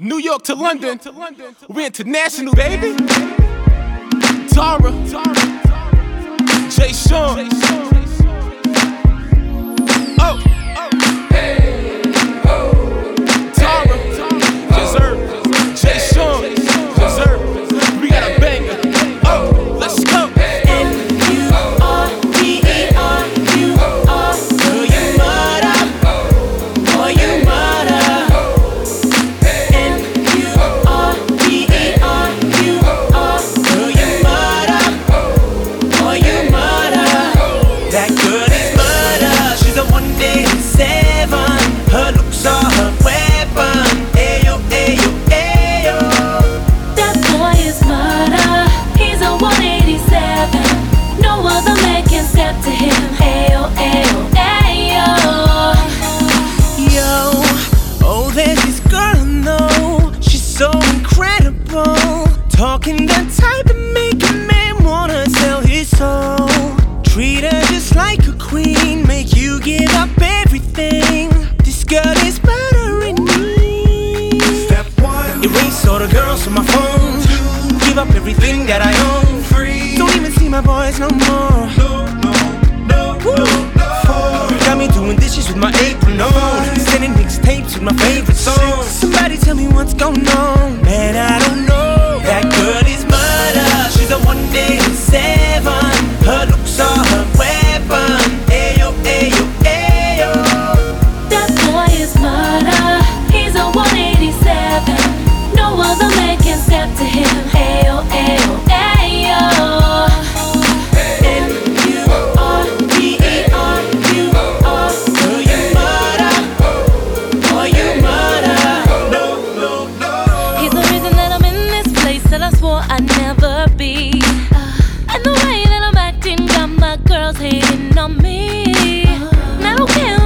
New York to London, to london we're international, baby. Tara, Jay Sean. Treat her just like a queen, make you give up everything. This girl is murdering me. Step one, Erase all the girls from my phone. Two, Give up everything that I own. three, Don't even see my boys no more. no, no, no, no, no. Four, Got me doing dishes with my apron on. Sending mixtapes with my favorite songs. Somebody tell me what's going on. Girls hating on me. And I